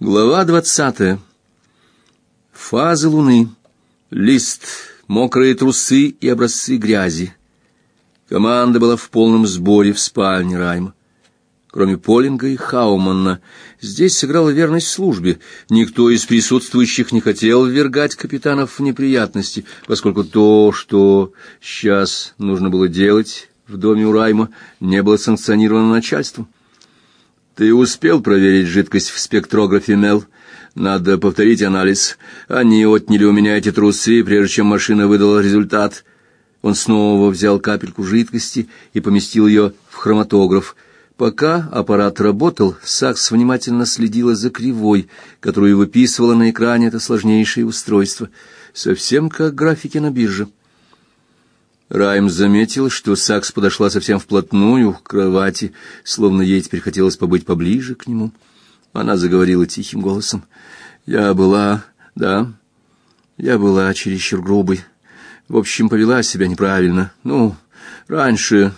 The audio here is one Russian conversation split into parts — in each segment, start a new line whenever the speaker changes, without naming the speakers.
Глава двадцатая. Фазы луны. Лист, мокрые трусы и образцы грязи. Команда была в полном сборе в спальне Райма. Кроме Полинга и Хауманна, здесь сыграла верность службе. Никто из присутствующих не хотел ввергать капитанов в неприятности, поскольку то, что сейчас нужно было делать в доме у Райма, не было санкционировано начальством. Ты успел проверить жидкость в спектрографе, Мел? Надо повторить анализ. Они отняли у меня эти трусы, прежде чем машина выдала результат. Он снова взял капельку жидкости и поместил ее в хроматограф. Пока аппарат работал, Сакс внимательно следила за кривой, которую выписывала на экране это сложнейшее устройство, совсем как графики на бирже. Райм заметил, что Сакс подошла совсем вплотную к кровати, словно ей теперь хотелось побыть поближе к нему. Она заговорила тихим голосом. «Я была... да, я была чересчур грубой. В общем, повела себя неправильно. Ну, раньше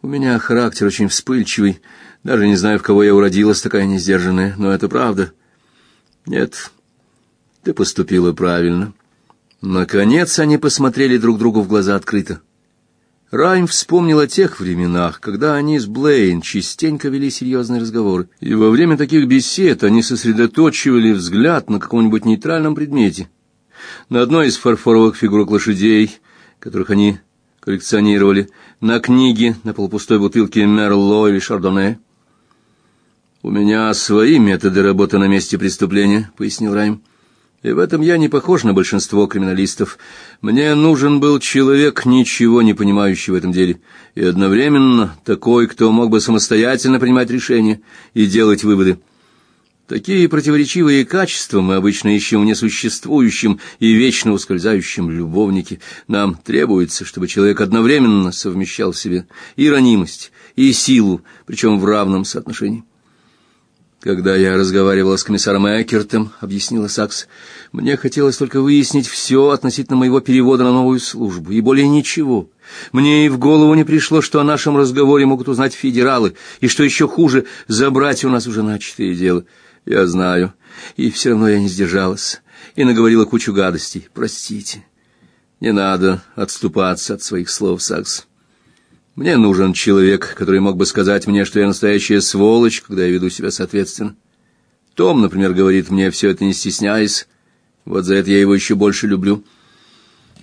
у меня характер очень вспыльчивый. Даже не знаю, в кого я уродилась такая несдержанная, но это правда. Нет, ты поступила правильно». Наконец они посмотрели друг другу в глаза открыто. Райм вспомнил о тех временах, когда они с Блейн частенько вели серьезные разговоры, и во время таких бесед они сосредоточивали взгляд на каком-нибудь нейтральном предмете. На одной из фарфоровых фигурок лошадей, которых они коллекционировали, на книге, на полупустой бутылке Мерло или Шардоне. «У меня свои методы работы на месте преступления», — пояснил Райм. И в этом я не похож на большинство криминалистов. Мне нужен был человек, ничего не понимающий в этом деле, и одновременно такой, кто мог бы самостоятельно принимать решения и делать выводы. Такие противоречивые качества мы обычно ищем в несуществующем и вечно ускользающем любовнике. Нам требуется, чтобы человек одновременно совмещал в себе и ранимость, и силу, причем в равном соотношении. Когда я разговаривала с комиссаром Экертом, объяснила Сакс, мне хотелось только выяснить все относительно моего перевода на новую службу, и более ничего. Мне и в голову не пришло, что о нашем разговоре могут узнать федералы, и что еще хуже, забрать у нас уже начатое дело. Я знаю, и все равно я не сдержалась, и наговорила кучу гадостей. Простите. Не надо отступаться от своих слов, Сакс. Мне нужен человек, который мог бы сказать мне, что я настоящая сволочь, когда я веду себя соответственно. Том, например, говорит мне все это не стесняясь. Вот за это я его еще больше люблю.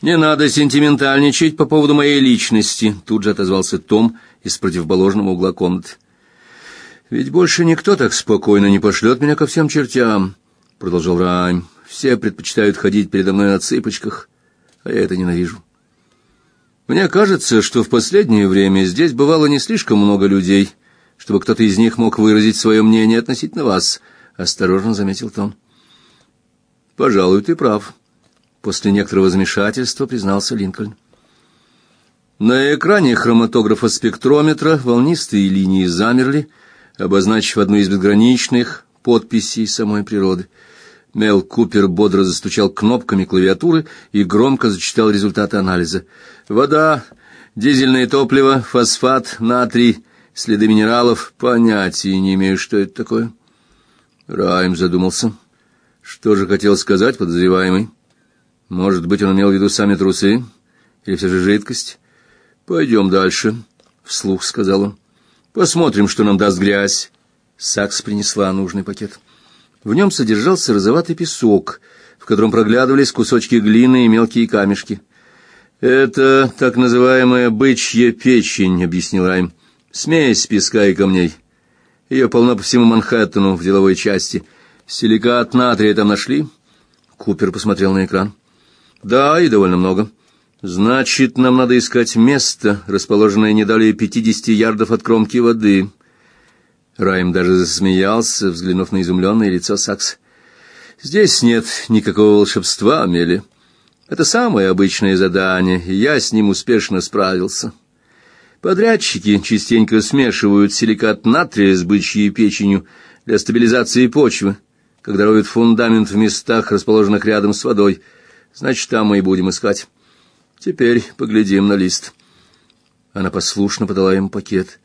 Не надо сентиментальничать по поводу моей личности, тут же отозвался Том из противоположного угла комнаты. Ведь больше никто так спокойно не пошлет меня ко всем чертям, продолжал Райм. Все предпочитают ходить передо мной на цыпочках, а я это ненавижу. Мне кажется, что в последнее время здесь бывало не слишком много людей, чтобы кто-то из них мог выразить свое мнение относительно вас, осторожно заметил Том. Пожалуй, ты прав. После некоторого замешательства признался Линкольн. На экране хроматографа спектрометра волнистые линии замерли, обозначив одну из безграничных подписей самой природы. Мел Купер бодро застучал кнопками клавиатуры и громко зачитал результаты анализа. Вода, дизельное топливо, фосфат, натрий, следы минералов. Понятия не имею, что это такое. Райм задумался. Что же хотел сказать подозреваемый? Может быть, он имел в виду сами трусы? Или все же жидкость? Пойдем дальше, — вслух сказал он. Посмотрим, что нам даст грязь. Сакс принесла нужный пакет. В нем содержался розоватый песок, в котором проглядывались кусочки глины и мелкие камешки. «Это так называемая бычья печень», — объяснил Райм. «Смесь песка и камней. Ее полно по всему Манхэттену в деловой части. Силикат натрия там нашли?» Купер посмотрел на экран. «Да, и довольно много. Значит, нам надо искать место, расположенное не далее пятидесяти ярдов от кромки воды». Райм даже засмеялся, взглянув на изумленное лицо Сакс. «Здесь нет никакого волшебства, Амели. Это самое обычное задание, и я с ним успешно справился. Подрядчики частенько смешивают силикат натрия с бычьей печенью для стабилизации почвы, когда роют фундамент в местах, расположенных рядом с водой. Значит, там мы и будем искать. Теперь поглядим на лист. Она послушно подала ему пакет.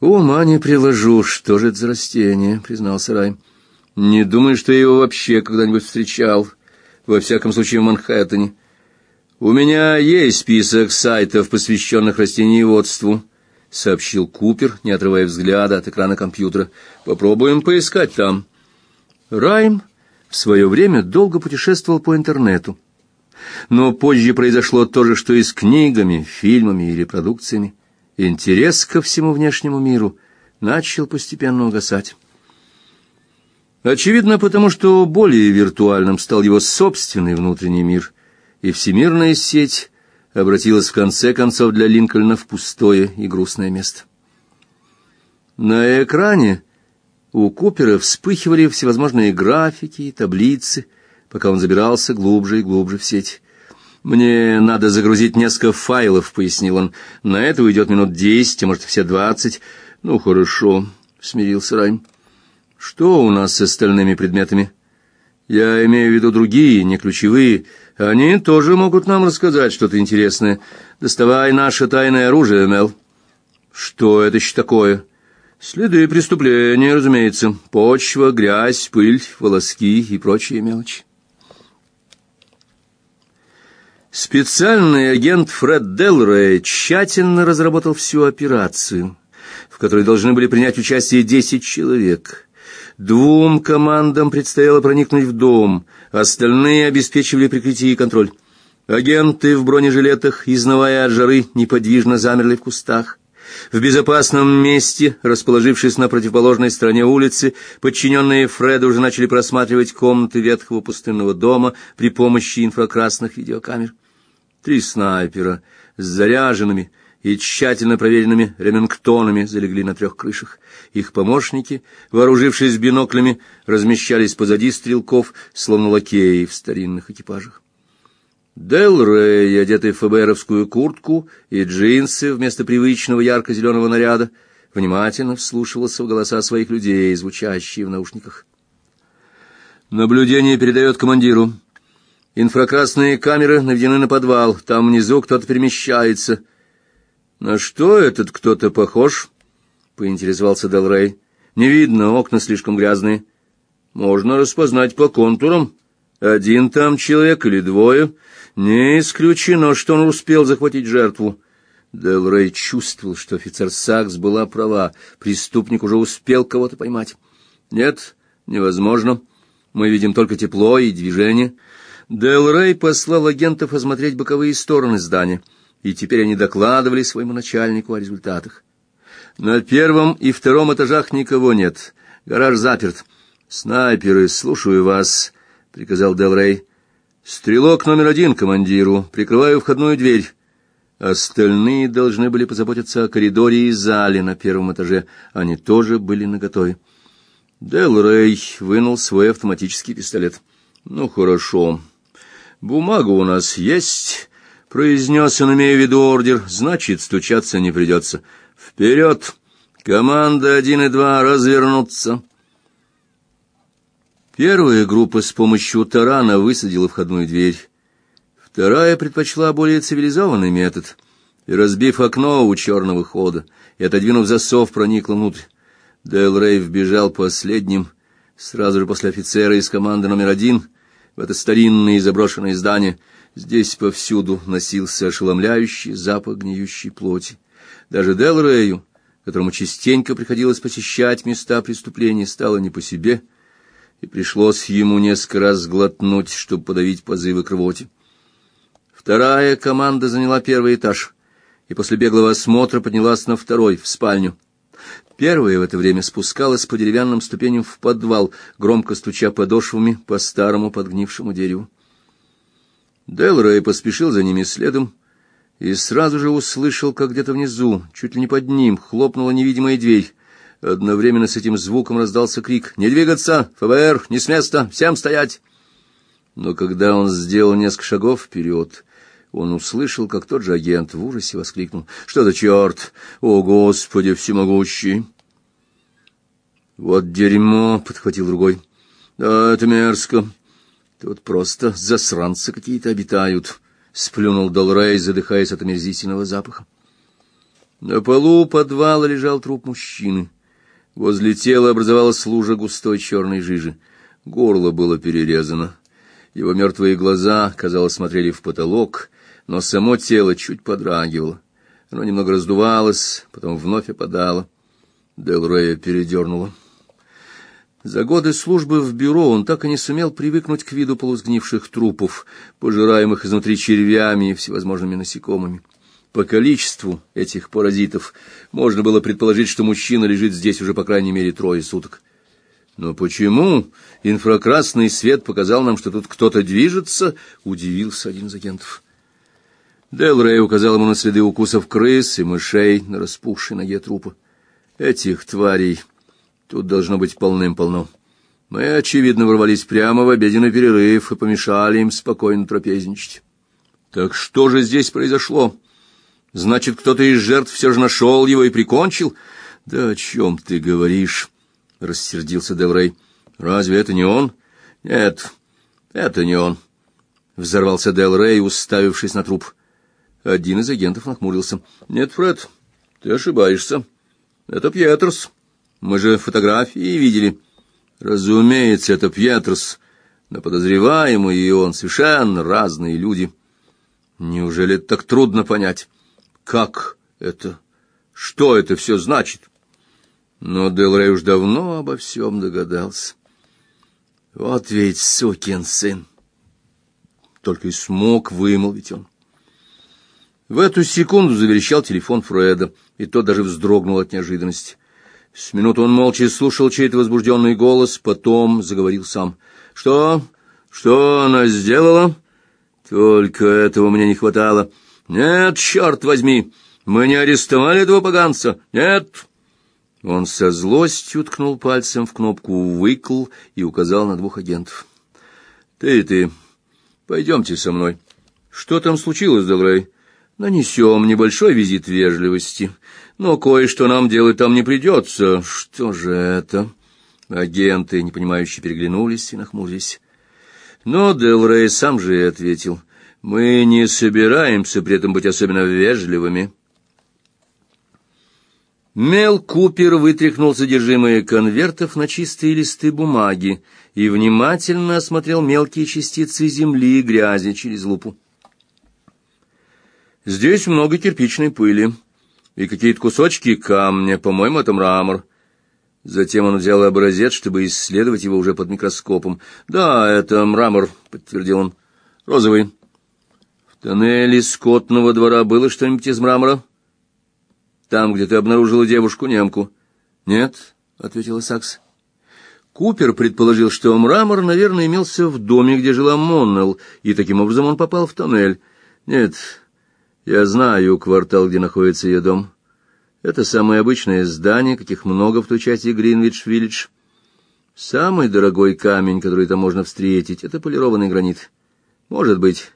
«Ума не приложу, что же это за растение?» — признался Рай. Не думаю, что я его вообще когда-нибудь встречал, во всяком случае в Манхэттене. У меня есть список сайтов, посвященных растениеводству, сообщил Купер, не отрывая взгляда от экрана компьютера. Попробуем поискать там. Райм в свое время долго путешествовал по интернету. Но позже произошло то же, что и с книгами, фильмами и репродукциями. Интерес ко всему внешнему миру начал постепенно угасать. Очевидно, потому что более виртуальным стал его собственный внутренний мир, и всемирная сеть обратилась в конце концов для Линкольна в пустое и грустное место. На экране у Купера вспыхивали всевозможные графики и таблицы, пока он забирался глубже и глубже в сеть. «Мне надо загрузить несколько файлов», — пояснил он. «На это уйдет минут десять, а может, все двадцать». «Ну, хорошо», — смирился Райм. «Что у нас с остальными предметами?» «Я имею в виду другие, не ключевые. Они тоже могут нам рассказать что-то интересное. Доставай наше тайное оружие, Мел». «Что это еще такое?» Следы преступления, разумеется, почва, грязь, пыль, волоски и прочие мелочи. Специальный агент Фред Делрей тщательно разработал всю операцию, в которой должны были принять участие десять человек. Двум командам предстояло проникнуть в дом, остальные обеспечивали прикрытие и контроль. Агенты в бронежилетах, изнывая от жары, неподвижно замерли в кустах. В безопасном месте, расположившись на противоположной стороне улицы, подчиненные Фреду уже начали просматривать комнаты ветхого пустынного дома при помощи инфракрасных видеокамер. Три снайпера с заряженными и тщательно проверенными ремингтонами залегли на трех крышах. Их помощники, вооружившись биноклями, размещались позади стрелков, словно лакеи в старинных экипажах. Дел Рэй, одетый в ФБРовскую куртку и джинсы вместо привычного ярко-зеленого наряда, внимательно вслушивался в голоса своих людей, звучащие в наушниках. Наблюдение передает командиру. Инфракрасные камеры наведены на подвал. Там внизу кто-то перемещается. На что этот кто-то похож? поинтересовался Дел Рэй. Не видно, окна слишком грязные. Можно распознать по контурам. Один там человек или двое. Не исключено, что он успел захватить жертву. Дел Рэй чувствовал, что офицер Сакс была права. Преступник уже успел кого-то поймать. Нет, невозможно. Мы видим только тепло и движение. Дел Рэй послал агентов осмотреть боковые стороны здания, и теперь они докладывали своему начальнику о результатах. На первом и втором этажах никого нет. Гараж заперт. Снайперы, слушаю вас, приказал Дел Рэй. Стрелок номер один командиру, прикрываю входную дверь. Остальные должны были позаботиться о коридоре и зале на первом этаже. Они тоже были наготове. Дел Рэй вынул свой автоматический пистолет. Ну хорошо. Бумага у нас есть, произнес он, имея в виду ордер. Значит, стучаться не придется. Вперед! Команда один и два развернуться. Первая группа с помощью тарана высадила входную дверь. Вторая предпочла более цивилизованный метод и, разбив окно у черного хода и отодвинув засов, проникла внутрь. Дейл Рэй вбежал последним, сразу же после офицера из команды номер один, в это старинное и заброшенное здание. Здесь повсюду носился ошеломляющий запах гниющей плоти. Даже Дел которому частенько приходилось посещать места преступления, стало не по себе — и пришлось ему несколько раз глотнуть, чтобы подавить позывы к рвоте. Вторая команда заняла первый этаж и после беглого осмотра поднялась на второй, в спальню. Первая в это время спускалась по деревянным ступеням в подвал, громко стуча подошвами по старому подгнившему дереву. Делрей поспешил за ними следом и сразу же услышал, как где-то внизу, чуть ли не под ним, хлопнула невидимая дверь. Одновременно с этим звуком раздался крик «Не двигаться! ФБР! Не с места! Всем стоять!» Но когда он сделал несколько шагов вперед, он услышал, как тот же агент в ужасе воскликнул «Что за черт? О, Господи всемогущий!» «Вот дерьмо!» — подхватил другой. «Да, это мерзко. Тут просто засранцы какие-то обитают», — сплюнул Долрей, задыхаясь от омерзительного запаха. На полу подвала лежал труп мужчины. Возле тела образовалась лужа густой черной жижи. Горло было перерезано. Его мертвые глаза, казалось, смотрели в потолок, но само тело чуть подрагивало. Оно немного раздувалось, потом вновь опадало. Дел Рея передернуло. За годы службы в бюро он так и не сумел привыкнуть к виду полусгнивших трупов, пожираемых изнутри червями и всевозможными насекомыми. По количеству этих паразитов можно было предположить, что мужчина лежит здесь уже по крайней мере трое суток. Но почему инфракрасный свет показал нам, что тут кто-то движется, удивился один из агентов. Дел Рэй указал ему на следы укусов крыс и мышей на распухшей ноге трупа. Этих тварей Тут должно быть полным-полно. Мы, очевидно, ворвались прямо в обеденный перерыв и помешали им спокойно трапезничать. Так что же здесь произошло? Значит, кто-то из жертв все же нашел его и прикончил? Да о чем ты говоришь? Рассердился Делрей. Разве это не он? Нет, это не он. Взорвался Делрей, уставившись на труп. Один из агентов нахмурился. Нет, Фред, ты ошибаешься. Это Пьетерс. Мы же фотографии видели. Разумеется, это Пьетерс, но подозреваемый и он совершенно разные люди. Неужели так трудно понять? Как это? Что это все значит? Но Делрей уж давно обо всем догадался. Вот ведь сукин сын! Только и смог вымолвить он. В эту секунду заверещал телефон Фреда, и тот даже вздрогнул от неожиданности. С минуту он молча слушал чей-то возбужденный голос, потом заговорил сам. «Что? Что она сделала?» «Только этого мне не хватало». «Нет, черт возьми! Мы не арестовали этого поганца! Нет!» Он со злостью ткнул пальцем в кнопку «выкл» и указал на двух агентов. «Ты и ты, пойдемте со мной. Что там случилось, Делрей? Нанесем небольшой визит вежливости». Но кое-что нам делать там не придется. Что же это? Агенты, непонимающе, переглянулись и нахмурились. Но Дел Рей сам же и ответил. Мы не собираемся при этом быть особенно вежливыми. Мел Купер вытряхнул содержимое конвертов на чистые листы бумаги и внимательно осмотрел мелкие частицы земли и грязи через лупу. Здесь много кирпичной пыли и какие-то кусочки камня, по-моему, это мрамор. Затем он взял образец, чтобы исследовать его уже под микроскопом. «Да, это мрамор», — подтвердил он. «Розовый». «В тоннеле скотного двора было что-нибудь из мрамора?» «Там, где ты обнаружила девушку-немку?» «Нет», — ответила Сакс. Купер предположил, что мрамор, наверное, имелся в доме, где жила Моннелл, и таким образом он попал в тоннель. «Нет, я знаю квартал, где находится ее дом. Это самое обычное здание, каких много в той части Гринвич-Виллидж. Самый дорогой камень, который там можно встретить, это полированный гранит. Может быть,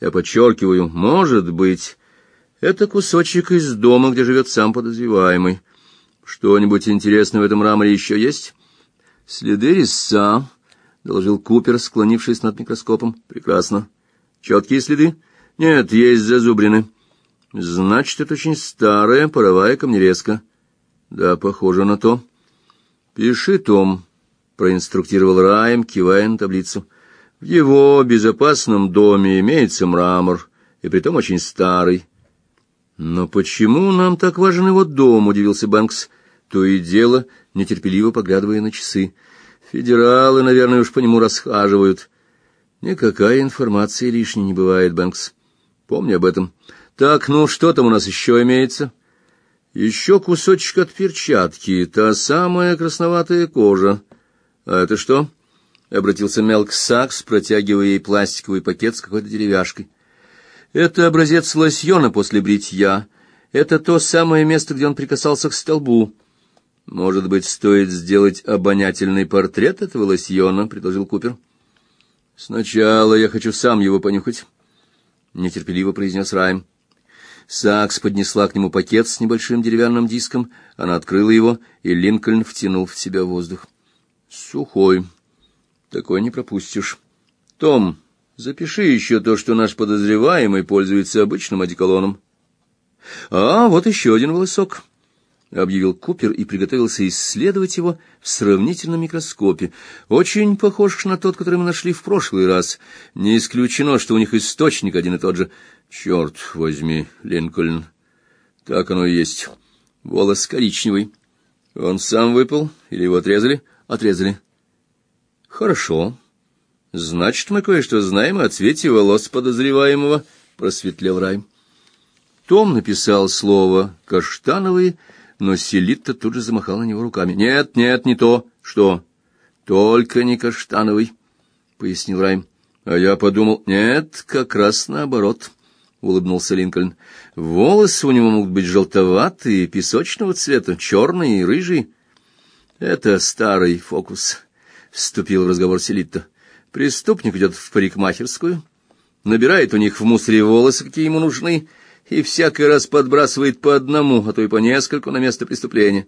я подчеркиваю, может быть, это кусочек из дома, где живет сам подозреваемый. Что-нибудь интересное в этом мраморе еще есть? Следы резца, — доложил Купер, склонившись над микроскопом. Прекрасно. Четкие следы? — нет, есть зазубрины. Значит, это очень старая паровая камнерезка. Да, похоже на то. Пиши, Том, проинструктировал Раем, кивая на таблицу. В его безопасном доме имеется мрамор, и притом очень старый. Но почему нам так важен его дом, удивился Банкс. То и дело, нетерпеливо поглядывая на часы. Федералы, наверное, уж по нему расхаживают. Никакая информация лишней не бывает, Банкс. Помни об этом. Так, ну что там у нас еще имеется? Еще кусочек от перчатки, та самая красноватая кожа. А это что? Обратился Мелк Сакс, протягивая ей пластиковый пакет с какой-то деревяшкой. Это образец лосьона после бритья. Это то самое место, где он прикасался к столбу. Может быть, стоит сделать обонятельный портрет этого лосьона, предложил Купер. Сначала я хочу сам его понюхать нетерпеливо произнес Райм. Сакс поднесла к нему пакет с небольшим деревянным диском, она открыла его, и Линкольн втянул в себя воздух. Сухой. Такой не пропустишь. Том, запиши еще то, что наш подозреваемый пользуется обычным одеколоном. А, вот еще один волосок. Объявил Купер и приготовился исследовать его в сравнительном микроскопе. Очень похож на тот, который мы нашли в прошлый раз. Не исключено, что у них источник один и тот же. Черт возьми, Линкольн. Так оно и есть. Волос коричневый. Он сам выпал или его отрезали? Отрезали. Хорошо. Значит, мы кое-что знаем о цвете волос подозреваемого, просветлел Райм. Том написал слово «каштановые», но Селитта тут же замахал на него руками. «Нет, нет, не то. Что?» «Только не каштановый», — пояснил Райм. «А я подумал, нет, как раз наоборот», — улыбнулся Линкольн. «Волосы у него могут быть желтоватые, песочного цвета, черные и рыжие». «Это старый фокус», — вступил в разговор Селитта. «Преступник идет в парикмахерскую, набирает у них в мусоре волосы, какие ему нужны, — и всякий раз подбрасывает по одному, а то и по нескольку на место преступления.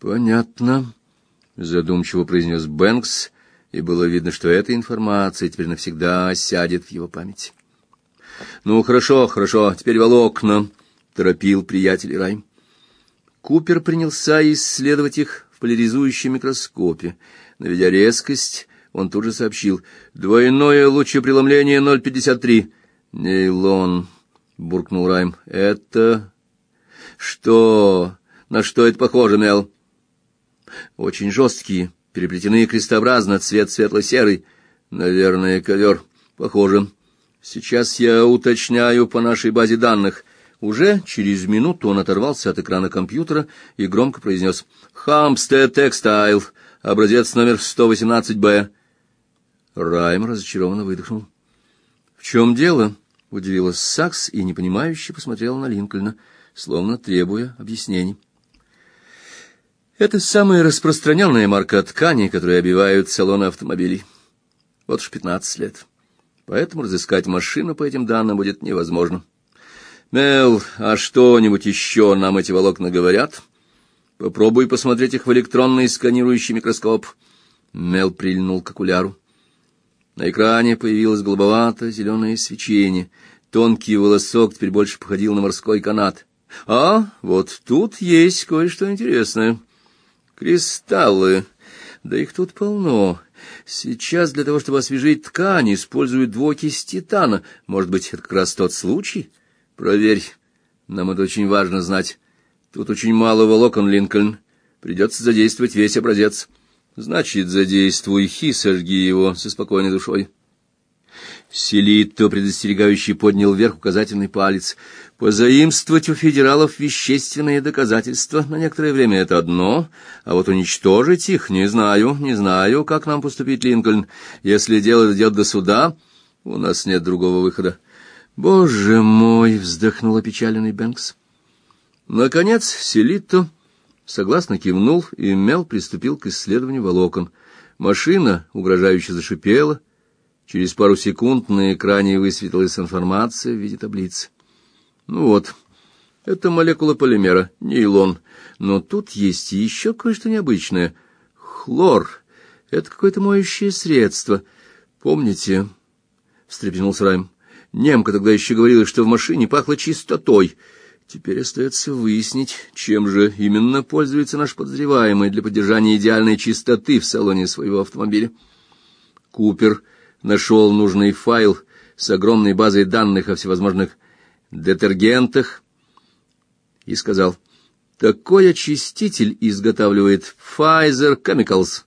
Понятно, задумчиво произнес Бэнкс, и было видно, что эта информация теперь навсегда сядет в его памяти. Ну, хорошо, хорошо, теперь волокна, торопил приятель Райм. Купер принялся исследовать их в поляризующем микроскопе. Наведя резкость, он тут же сообщил: двойное лучепреломление 0,53. Нейлон буркнул Райм. Это что? На что это похоже, Мел? Очень жесткие, переплетенные крестообразно, цвет светло-серый. Наверное, ковер. Похоже. Сейчас я уточняю по нашей базе данных. Уже через минуту он оторвался от экрана компьютера и громко произнес «Хамстед Текстайл, образец номер 118-Б». Райм разочарованно выдохнул. «В чем дело?» Удивилась Сакс и непонимающе посмотрела на Линкольна, словно требуя объяснений. Это самая распространенная марка ткани, которые обивают салоны автомобилей. Вот уж пятнадцать лет. Поэтому разыскать машину по этим данным будет невозможно. Мел, а что-нибудь еще нам эти волокна говорят? Попробуй посмотреть их в электронный сканирующий микроскоп. Мел прильнул к окуляру. На экране появилось голубовато-зеленое свечение. Тонкий волосок теперь больше походил на морской канат. А, вот тут есть кое-что интересное. Кристаллы. Да их тут полно. Сейчас для того, чтобы освежить ткань, используют двуокись титана. Может быть, это как раз тот случай? Проверь. Нам это очень важно знать. Тут очень мало волокон, Линкольн. Придется задействовать весь образец. Значит, задействуй хи, сожги его со спокойной душой. Селитто предостерегающий поднял вверх указательный палец. Позаимствовать у федералов вещественные доказательства на некоторое время это одно, а вот уничтожить их не знаю, не знаю, как нам поступить, Линкольн. Если дело дойдет до суда, у нас нет другого выхода. Боже мой, вздохнул опечаленный Бэнкс. Наконец Селитто согласно кивнул, и Мел приступил к исследованию волокон. Машина угрожающе зашипела. Через пару секунд на экране высветилась информация в виде таблицы. Ну вот, это молекула полимера, нейлон. Но тут есть еще кое-что необычное. Хлор. Это какое-то моющее средство. Помните, встрепенулся Райм. Немка тогда еще говорила, что в машине пахло чистотой. Теперь остается выяснить, чем же именно пользуется наш подозреваемый для поддержания идеальной чистоты в салоне своего автомобиля. Купер нашел нужный файл с огромной базой данных о всевозможных детергентах и сказал: "Такой очиститель изготавливает Pfizer Chemicals,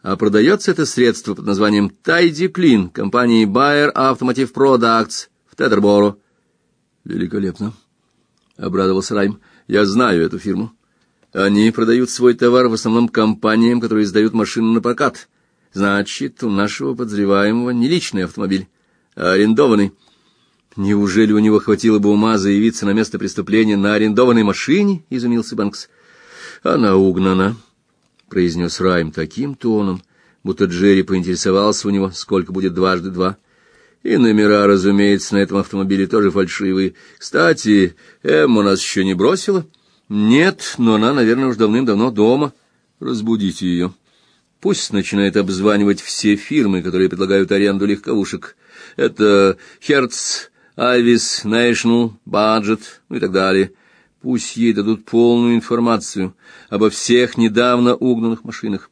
а продается это средство под названием Tidy Clean компании Bayer Automotive Products в Тетерборо". Великолепно. — обрадовался Райм. — Я знаю эту фирму. Они продают свой товар в основном компаниям, которые сдают машины на прокат. Значит, у нашего подозреваемого не личный автомобиль, а арендованный. Неужели у него хватило бы ума заявиться на место преступления на арендованной машине? — изумился Банкс. — Она угнана, — произнес Райм таким тоном, будто Джерри поинтересовался у него, сколько будет дважды два. И номера, разумеется, на этом автомобиле тоже фальшивые. Кстати, Эмма нас еще не бросила? Нет, но она, наверное, уж давным-давно дома. Разбудите ее. Пусть начинает обзванивать все фирмы, которые предлагают аренду легковушек. Это Hertz, Avis, National, Budget ну и так далее. Пусть ей дадут полную информацию обо всех недавно угнанных машинах.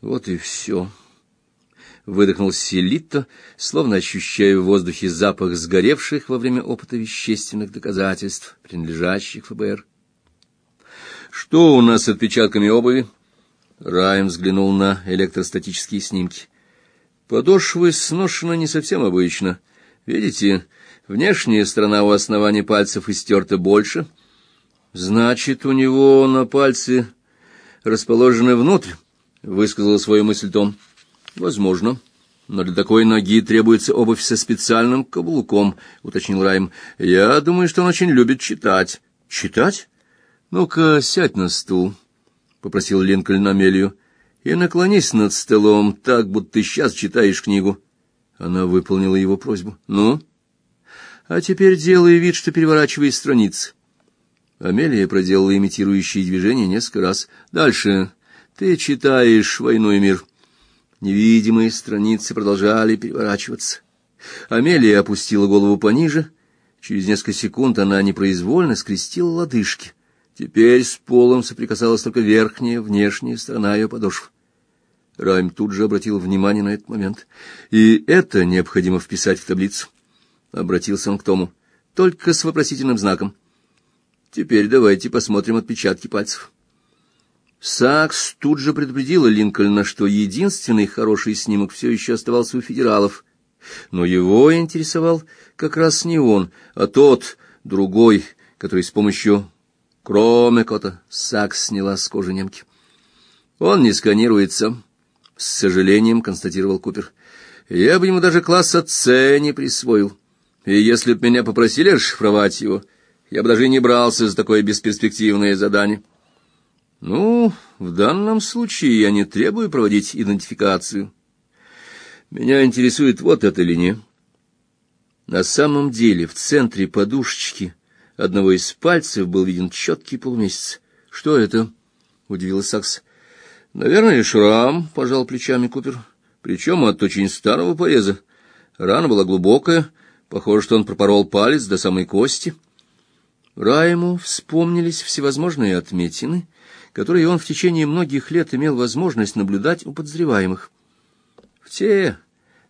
Вот и все. Выдохнул Селитто, словно ощущая в воздухе запах сгоревших во время опыта вещественных доказательств, принадлежащих ФБР. Что у нас с отпечатками обуви? Райм взглянул на электростатические снимки. Подошвы сношена не совсем обычно. Видите, внешняя сторона у основания пальцев истерта больше — Значит, у него на пальце расположены внутрь, высказал свою мысль Том. Возможно. Но для такой ноги требуется обувь со специальным каблуком, уточнил Райм. Я думаю, что он очень любит читать. Читать? Ну-ка, сядь на стул, попросил Линкольн Амелию. И наклонись над столом, так будто ты сейчас читаешь книгу. Она выполнила его просьбу. Ну? А теперь делай вид, что переворачиваешь страницы. Амелия проделала имитирующие движения несколько раз. Дальше. Ты читаешь «Войну и мир». Невидимые страницы продолжали переворачиваться. Амелия опустила голову пониже. Через несколько секунд она непроизвольно скрестила лодыжки. Теперь с полом соприкасалась только верхняя, внешняя сторона ее подошв. Райм тут же обратил внимание на этот момент. И это необходимо вписать в таблицу. Обратился он к Тому. Только с вопросительным знаком. Теперь давайте посмотрим отпечатки пальцев. Сакс тут же предупредила Линкольна, что единственный хороший снимок все еще оставался у федералов. Но его интересовал как раз не он, а тот, другой, который с помощью Кромекота Сакс сняла с кожи немки. Он не сканируется, с сожалением констатировал Купер. Я бы ему даже класса С не присвоил. И если б меня попросили расшифровать его, я бы даже не брался за такое бесперспективное задание. Ну, в данном случае я не требую проводить идентификацию. Меня интересует вот эта линия. На самом деле в центре подушечки одного из пальцев был виден четкий полумесяц. Что это? удивился Сакс. Наверное, шрам, пожал плечами Купер. Причем от очень старого пореза. Рана была глубокая, похоже, что он пропорол палец до самой кости. Райму вспомнились всевозможные отметины, которые он в течение многих лет имел возможность наблюдать у подозреваемых. В те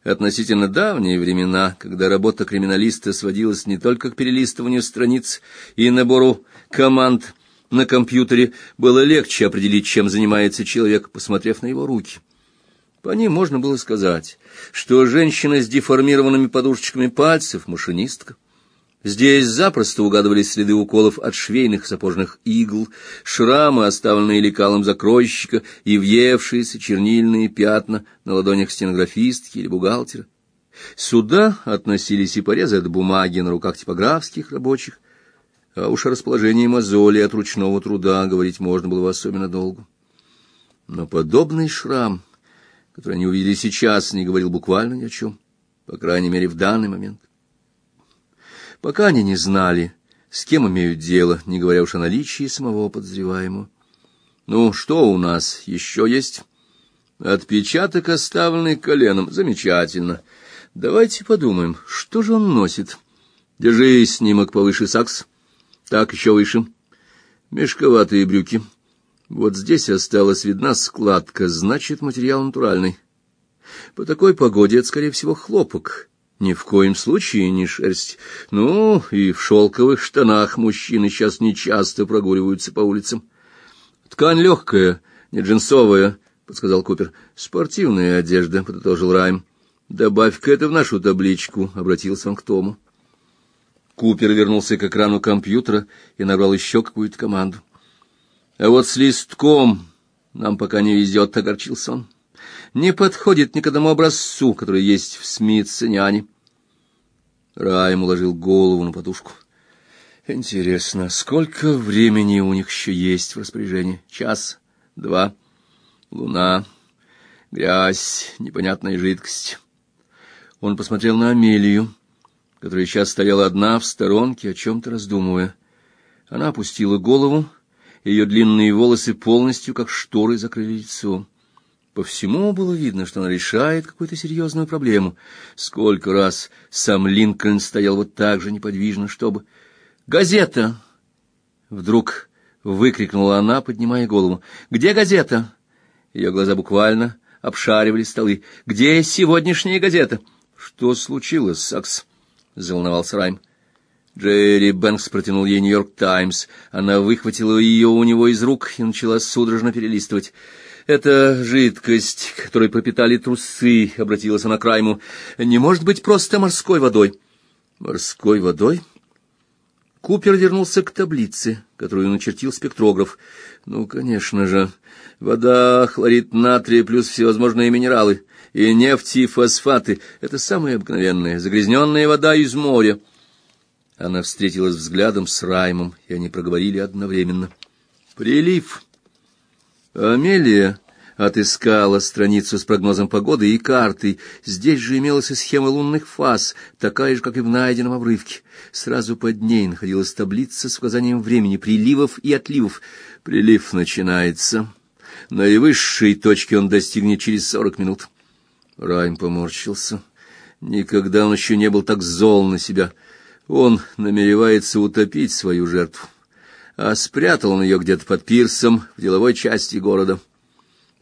относительно давние времена, когда работа криминалиста сводилась не только к перелистыванию страниц и набору команд на компьютере, было легче определить, чем занимается человек, посмотрев на его руки. По ним можно было сказать, что женщина с деформированными подушечками пальцев — машинистка. Здесь запросто угадывались следы уколов от швейных сапожных игл, шрамы, оставленные лекалом закройщика, и въевшиеся чернильные пятна на ладонях стенографистки или бухгалтера. Сюда относились и порезы от бумаги на руках типографских рабочих, а уж о расположении мозолей от ручного труда говорить можно было особенно долго. Но подобный шрам, который они увидели сейчас, не говорил буквально ни о чем, по крайней мере, в данный момент. Пока они не знали, с кем имеют дело, не говоря уж о наличии самого подозреваемого. Ну, что у нас еще есть? Отпечаток, оставленный коленом. Замечательно. Давайте подумаем, что же он носит. Держи снимок повыше, Сакс. Так, еще выше. Мешковатые брюки. Вот здесь осталась видна складка, значит, материал натуральный. По такой погоде это, скорее всего, хлопок. Ни в коем случае не шерсть. Ну, и в шелковых штанах мужчины сейчас нечасто прогуливаются по улицам. Ткань легкая, не джинсовая, — подсказал Купер. Спортивная одежда, — подытожил Райм. Добавь-ка это в нашу табличку, — обратился он к Тому. Купер вернулся к экрану компьютера и набрал еще какую-то команду. А вот с листком нам пока не везет, — огорчился он не подходит ни к одному образцу, который есть в Смитсониане. Райм уложил голову на подушку. Интересно, сколько времени у них еще есть в распоряжении? Час, два, луна, грязь, непонятная жидкость. Он посмотрел на Амелию, которая сейчас стояла одна в сторонке, о чем-то раздумывая. Она опустила голову, ее длинные волосы полностью, как шторы, закрыли лицо. По всему было видно, что она решает какую-то серьезную проблему. Сколько раз сам Линкольн стоял вот так же неподвижно, чтобы... «Газета!» Вдруг выкрикнула она, поднимая голову. «Где газета?» Ее глаза буквально обшаривали столы. «Где сегодняшняя газета?» «Что случилось, Сакс?» — заволновался Райм. Джерри Бэнкс протянул ей «Нью-Йорк Таймс». Она выхватила ее у него из рук и начала судорожно перелистывать. «Это жидкость, которой пропитали трусы», — обратилась она к Райму. «Не может быть просто морской водой». «Морской водой?» Купер вернулся к таблице, которую начертил спектрограф. «Ну, конечно же, вода, хлорид натрия плюс всевозможные минералы, и нефть, и фосфаты — это самая обыкновенная, загрязненная вода из моря». Она встретилась взглядом с Раймом, и они проговорили одновременно. «Прилив». Амелия отыскала страницу с прогнозом погоды и картой. Здесь же имелась и схема лунных фаз, такая же, как и в найденном обрывке. Сразу под ней находилась таблица с указанием времени приливов и отливов. Прилив начинается. Наивысшей точки он достигнет через сорок минут. Райм поморщился. Никогда он еще не был так зол на себя. Он намеревается утопить свою жертву, а спрятал он ее где-то под пирсом в деловой части города.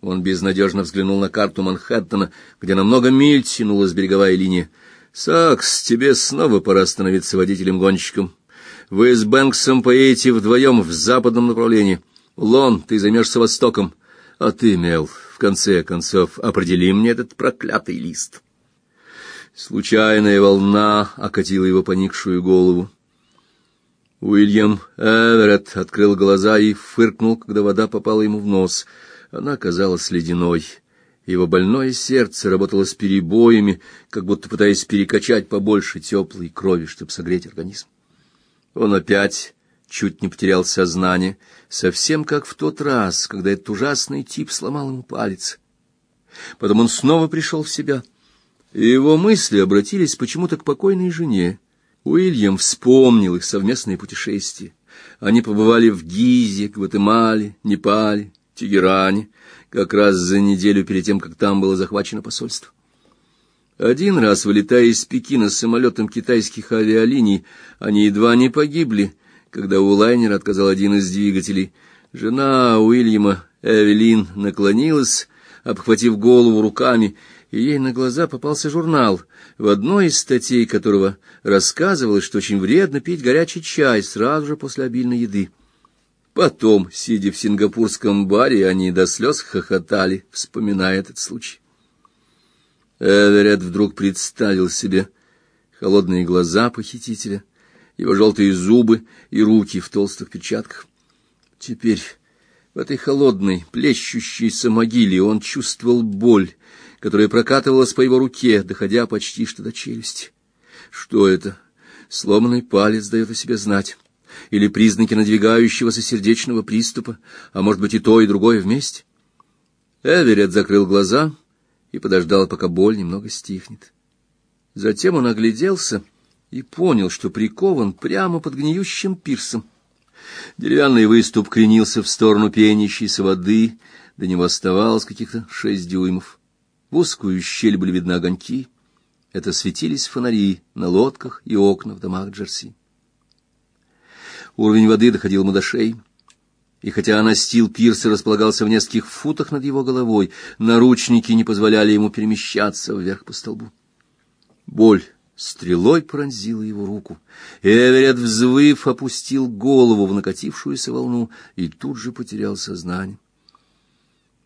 Он безнадежно взглянул на карту Манхэттена, где на много миль тянулась береговая линия. «Сакс, тебе снова пора становиться водителем-гонщиком. Вы с Бэнксом поедете вдвоем в западном направлении. Лон, ты займешься востоком. А ты, Мел, в конце концов, определи мне этот проклятый лист». Случайная волна окатила его поникшую голову. Уильям Эверетт открыл глаза и фыркнул, когда вода попала ему в нос — она казалась ледяной. Его больное сердце работало с перебоями, как будто пытаясь перекачать побольше теплой крови, чтобы согреть организм. Он опять чуть не потерял сознание, совсем как в тот раз, когда этот ужасный тип сломал ему палец. Потом он снова пришел в себя, и его мысли обратились почему-то к покойной жене. Уильям вспомнил их совместные путешествия. Они побывали в Гизе, Гватемале, Непале, Тегеране, как раз за неделю перед тем, как там было захвачено посольство. Один раз, вылетая из Пекина самолетом китайских авиалиний, они едва не погибли, когда у лайнера отказал один из двигателей. Жена Уильяма, Эвелин, наклонилась, обхватив голову руками, и ей на глаза попался журнал, в одной из статей которого рассказывалось, что очень вредно пить горячий чай сразу же после обильной еды. Потом, сидя в сингапурском баре, они до слез хохотали, вспоминая этот случай. Эверетт вдруг представил себе холодные глаза похитителя, его желтые зубы и руки в толстых перчатках. Теперь в этой холодной, плещущейся могиле он чувствовал боль, которая прокатывалась по его руке, доходя почти что до челюсти. Что это? Сломанный палец дает о себе знать или признаки надвигающегося сердечного приступа, а может быть и то, и другое вместе? Эверетт закрыл глаза и подождал, пока боль немного стихнет. Затем он огляделся и понял, что прикован прямо под гниющим пирсом. Деревянный выступ кренился в сторону пенящейся воды, до него оставалось каких-то шесть дюймов. В узкую щель были видны огоньки. Это светились фонари на лодках и окна в домах Джерси. Уровень воды доходил ему до шеи. И хотя настил пирса располагался в нескольких футах над его головой, наручники не позволяли ему перемещаться вверх по столбу. Боль стрелой пронзила его руку. Эверетт, взвыв, опустил голову в накатившуюся волну и тут же потерял сознание.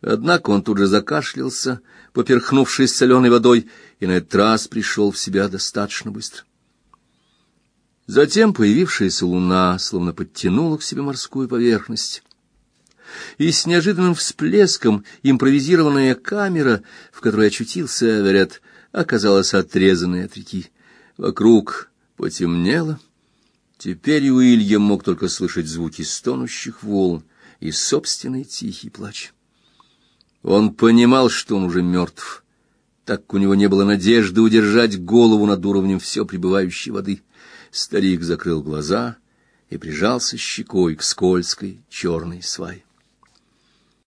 Однако он тут же закашлялся, поперхнувшись соленой водой, и на этот раз пришел в себя достаточно быстро. Затем появившаяся луна словно подтянула к себе морскую поверхность. И с неожиданным всплеском импровизированная камера, в которой очутился Эверетт, оказалась отрезанной от реки. Вокруг потемнело. Теперь Уильям мог только слышать звуки стонущих волн и собственный тихий плач. Он понимал, что он уже мертв, так как у него не было надежды удержать голову над уровнем все пребывающей воды. Старик закрыл глаза и прижался щекой к скользкой черной свае.